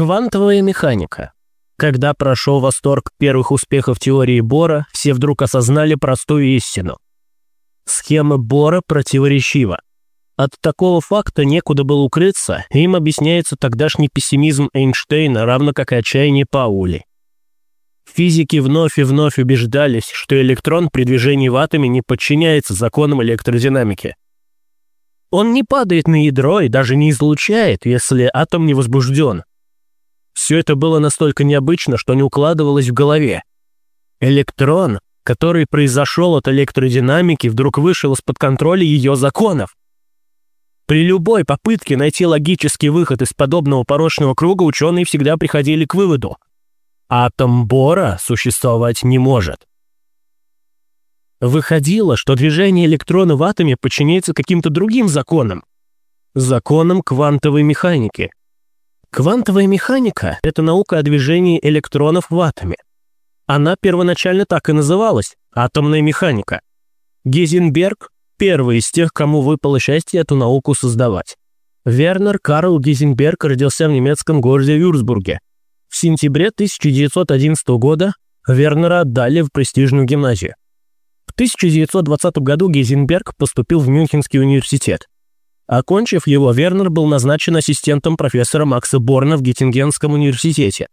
Квантовая механика. Когда прошел восторг первых успехов теории Бора, все вдруг осознали простую истину. Схема Бора противоречива. От такого факта некуда было укрыться, им объясняется тогдашний пессимизм Эйнштейна, равно как и отчаяние Паули. Физики вновь и вновь убеждались, что электрон при движении в атоме не подчиняется законам электродинамики. Он не падает на ядро и даже не излучает, если атом не возбужден. Все это было настолько необычно, что не укладывалось в голове. Электрон, который произошел от электродинамики, вдруг вышел из-под контроля ее законов. При любой попытке найти логический выход из подобного порочного круга ученые всегда приходили к выводу – атом Бора существовать не может. Выходило, что движение электрона в атоме подчиняется каким-то другим законам. Законам квантовой механики. Квантовая механика – это наука о движении электронов в атоме. Она первоначально так и называлась – атомная механика. Гейзенберг – первый из тех, кому выпало счастье эту науку создавать. Вернер Карл Гейзенберг родился в немецком городе Вюрцбурге – в сентябре 1911 года Вернера отдали в престижную гимназию. В 1920 году Гейзенберг поступил в Мюнхенский университет. Окончив его, Вернер был назначен ассистентом профессора Макса Борна в Геттингенском университете.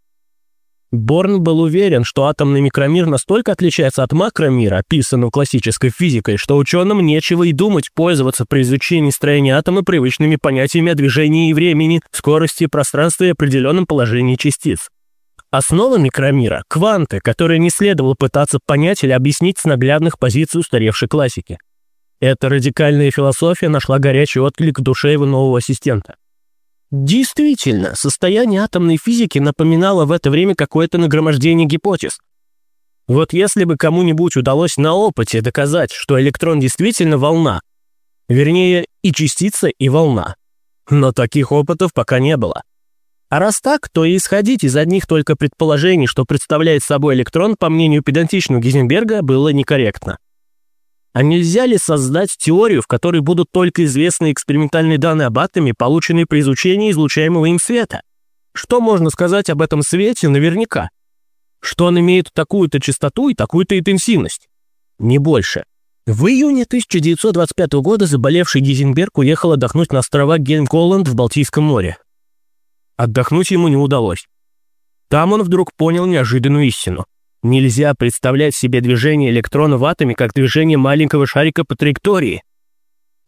Борн был уверен, что атомный микромир настолько отличается от макромира, описанного классической физикой, что ученым нечего и думать пользоваться при изучении строения атома привычными понятиями о движении и времени, скорости, пространстве и определенном положении частиц. Основа микромира – кванты, которые не следовало пытаться понять или объяснить с наглядных позиций устаревшей классики. Эта радикальная философия нашла горячий отклик в душе его нового ассистента. Действительно, состояние атомной физики напоминало в это время какое-то нагромождение гипотез. Вот если бы кому-нибудь удалось на опыте доказать, что электрон действительно волна, вернее, и частица, и волна. Но таких опытов пока не было. А раз так, то и исходить из одних только предположений, что представляет собой электрон, по мнению педантичного Гизенберга, было некорректно. А нельзя ли создать теорию, в которой будут только известные экспериментальные данные об атоме, полученные при изучении излучаемого им света? Что можно сказать об этом свете наверняка? Что он имеет такую-то частоту и такую-то интенсивность? Не больше. В июне 1925 года заболевший Гизенберг уехал отдохнуть на острова Гельмколланд в Балтийском море. Отдохнуть ему не удалось. Там он вдруг понял неожиданную истину – Нельзя представлять себе движение электрона в атоме как движение маленького шарика по траектории.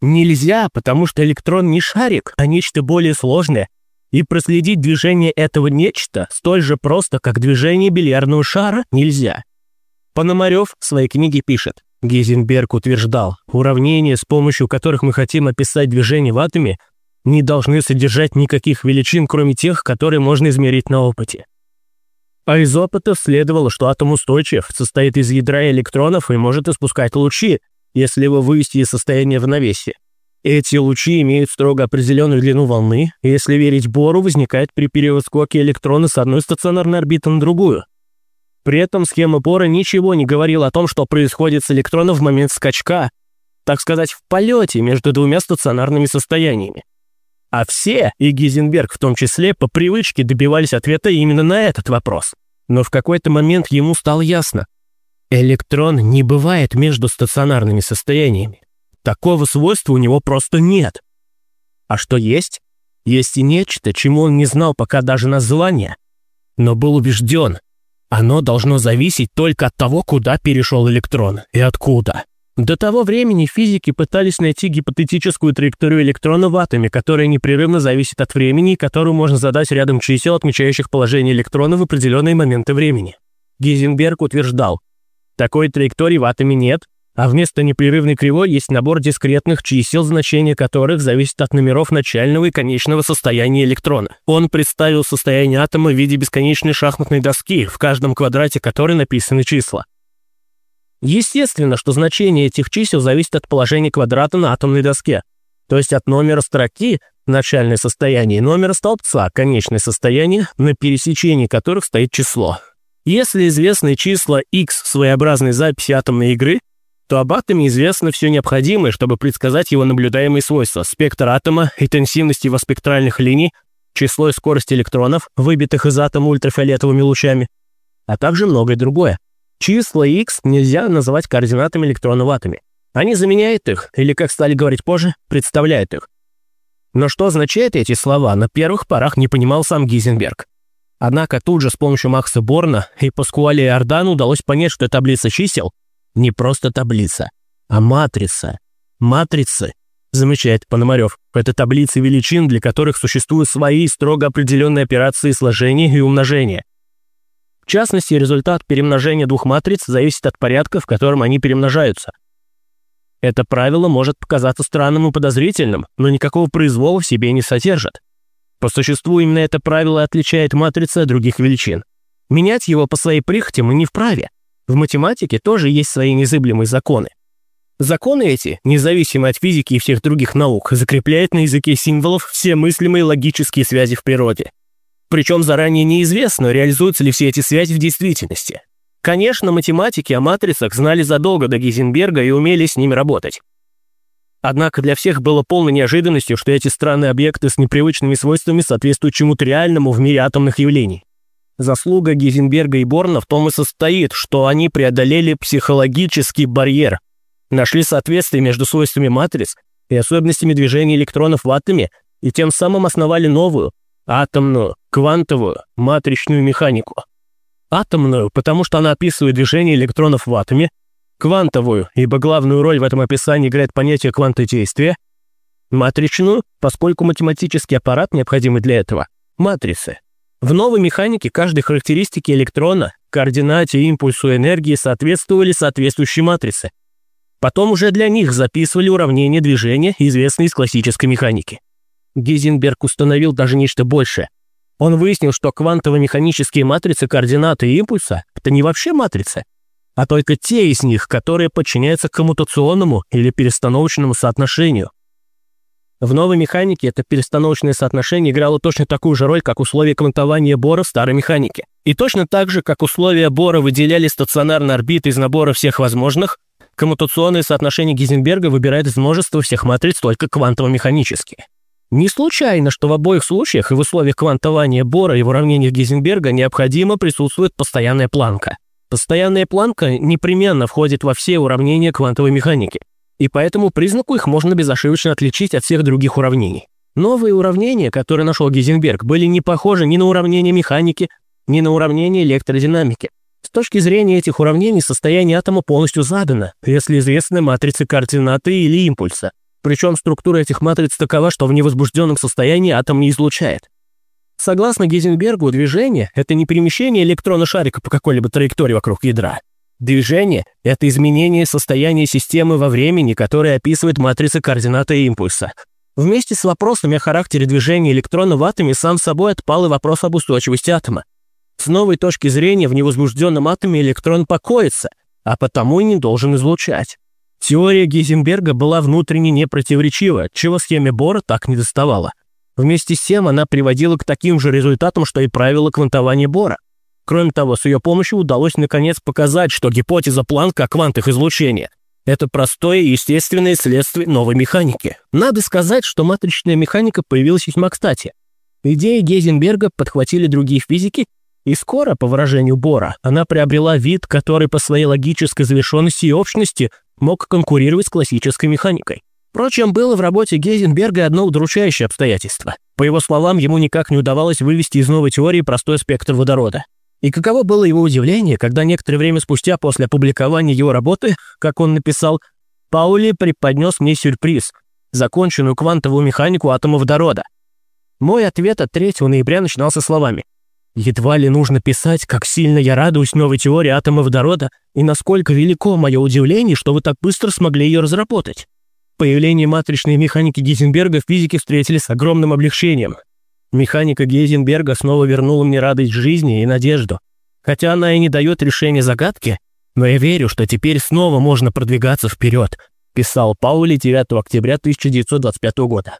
Нельзя, потому что электрон не шарик, а нечто более сложное, и проследить движение этого нечто столь же просто, как движение бильярдного шара, нельзя. Пономарев в своей книге пишет, Гейзенберг утверждал, уравнения, с помощью которых мы хотим описать движение в атоме, не должны содержать никаких величин, кроме тех, которые можно измерить на опыте. А из опыта следовало, что атом устойчив, состоит из ядра электронов и может испускать лучи, если его вывести из состояния равновесия. Эти лучи имеют строго определенную длину волны, и если верить Бору, возникает при перескоке электрона с одной стационарной орбиты на другую. При этом схема Бора ничего не говорила о том, что происходит с электроном в момент скачка, так сказать, в полете между двумя стационарными состояниями. А все, и Гизенберг в том числе, по привычке добивались ответа именно на этот вопрос. Но в какой-то момент ему стало ясно. Электрон не бывает между стационарными состояниями. Такого свойства у него просто нет. А что есть? Есть и нечто, чему он не знал пока даже названия, но был убежден. Оно должно зависеть только от того, куда перешел электрон и откуда. До того времени физики пытались найти гипотетическую траекторию электрона в атоме, которая непрерывно зависит от времени и которую можно задать рядом чисел, отмечающих положение электрона в определенные моменты времени. Гейзенберг утверждал, такой траектории в атоме нет, а вместо непрерывной кривой есть набор дискретных чисел, значение которых зависит от номеров начального и конечного состояния электрона. Он представил состояние атома в виде бесконечной шахматной доски, в каждом квадрате которой написаны числа. Естественно, что значение этих чисел зависит от положения квадрата на атомной доске, то есть от номера строки, начальное состояние, и номера столбца, конечное состояние, на пересечении которых стоит число. Если известны числа x своеобразной записи атомной игры, то об атоме известно все необходимое, чтобы предсказать его наблюдаемые свойства, спектр атома, интенсивность его спектральных линий, число и скорость электронов, выбитых из атома ультрафиолетовыми лучами, а также многое другое. Числа x нельзя называть координатами электрона в атоме. Они заменяют их, или, как стали говорить позже, представляют их. Но что означают эти слова, на первых порах не понимал сам Гизенберг. Однако тут же с помощью Макса Борна и Паскуале Иордану удалось понять, что таблица чисел не просто таблица, а матрица. Матрицы, замечает Пономарев, это таблицы величин, для которых существуют свои строго определенные операции сложения и умножения. В частности, результат перемножения двух матриц зависит от порядка, в котором они перемножаются. Это правило может показаться странным и подозрительным, но никакого произвола в себе не содержит. По существу именно это правило отличает матрицы от других величин. Менять его по своей прихоти мы не вправе. В математике тоже есть свои незыблемые законы. Законы эти, независимо от физики и всех других наук, закрепляют на языке символов все мыслимые логические связи в природе. Причем заранее неизвестно, реализуются ли все эти связи в действительности. Конечно, математики о матрицах знали задолго до Гейзенберга и умели с ними работать. Однако для всех было полной неожиданностью, что эти странные объекты с непривычными свойствами соответствуют чему-то реальному в мире атомных явлений. Заслуга Гейзенберга и Борна в том и состоит, что они преодолели психологический барьер, нашли соответствие между свойствами матриц и особенностями движения электронов в атоме и тем самым основали новую, атомную, квантовую, матричную механику. Атомную, потому что она описывает движение электронов в атоме, квантовую, ибо главную роль в этом описании играет понятие квантодействия, матричную, поскольку математический аппарат, необходимый для этого, матрицы. В новой механике каждой характеристике электрона, координате, импульсу, энергии соответствовали соответствующие матрицы. Потом уже для них записывали уравнения движения, известные из классической механики. Гейзенберг установил даже нечто большее – он выяснил, что квантово-механические матрицы координаты импульса – это не вообще матрицы, а только те из них, которые подчиняются коммутационному или перестановочному соотношению. В новой механике это перестановочное соотношение играло точно такую же роль, как условия квантования Бора в старой механике. И точно так же, как условия Бора выделяли стационарные орбиты из набора всех возможных, коммутационное соотношение Гизенберга выбирает из множества всех матриц только квантово-механические. Не случайно, что в обоих случаях и в условиях квантования Бора и в уравнениях Гейзенберга необходимо присутствует постоянная планка. Постоянная планка непременно входит во все уравнения квантовой механики, и поэтому признаку их можно безошибочно отличить от всех других уравнений. Новые уравнения, которые нашел Гейзенберг, были не похожи ни на уравнения механики, ни на уравнения электродинамики. С точки зрения этих уравнений состояние атома полностью задано, если известны матрицы координаты или импульса. Причем структура этих матриц такова, что в невозбужденном состоянии атом не излучает. Согласно Гейзенбергу, движение – это не перемещение электрона шарика по какой-либо траектории вокруг ядра. Движение – это изменение состояния системы во времени, которое описывает матрица координаты импульса. Вместе с вопросами о характере движения электрона в атоме сам собой отпал и вопрос об устойчивости атома. С новой точки зрения в невозбужденном атоме электрон покоится, а потому и не должен излучать. Теория Гейзенберга была внутренне непротиворечива, чего схеме Бора так не доставало. Вместе с тем она приводила к таким же результатам, что и правила квантования Бора. Кроме того, с ее помощью удалось наконец показать, что гипотеза Планка о квантах излучения – это простое и естественное следствие новой механики. Надо сказать, что матричная механика появилась весьма кстати. Идеи Гейзенберга подхватили другие физики, и скоро, по выражению Бора, она приобрела вид, который по своей логической завершенности и общности мог конкурировать с классической механикой. Впрочем, было в работе Гейзенберга одно удручающее обстоятельство. По его словам, ему никак не удавалось вывести из новой теории простой спектр водорода. И каково было его удивление, когда некоторое время спустя после опубликования его работы, как он написал, Паули преподнес мне сюрприз – законченную квантовую механику атома водорода. Мой ответ от 3 ноября начинался словами Едва ли нужно писать, как сильно я радуюсь новой теории атома водорода и насколько велико мое удивление, что вы так быстро смогли ее разработать. Появление матричной механики Гейзенберга физики встретили с огромным облегчением. Механика Гейзенберга снова вернула мне радость жизни и надежду. Хотя она и не дает решения загадки, но я верю, что теперь снова можно продвигаться вперед, писал Паули 9 октября 1925 года.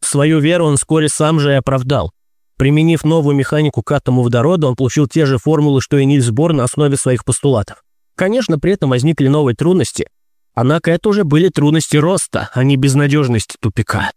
Свою веру он вскоре сам же и оправдал. Применив новую механику к атому водорода, он получил те же формулы, что и Нильс Бор на основе своих постулатов. Конечно, при этом возникли новые трудности, однако это уже были трудности роста, а не безнадежности тупика.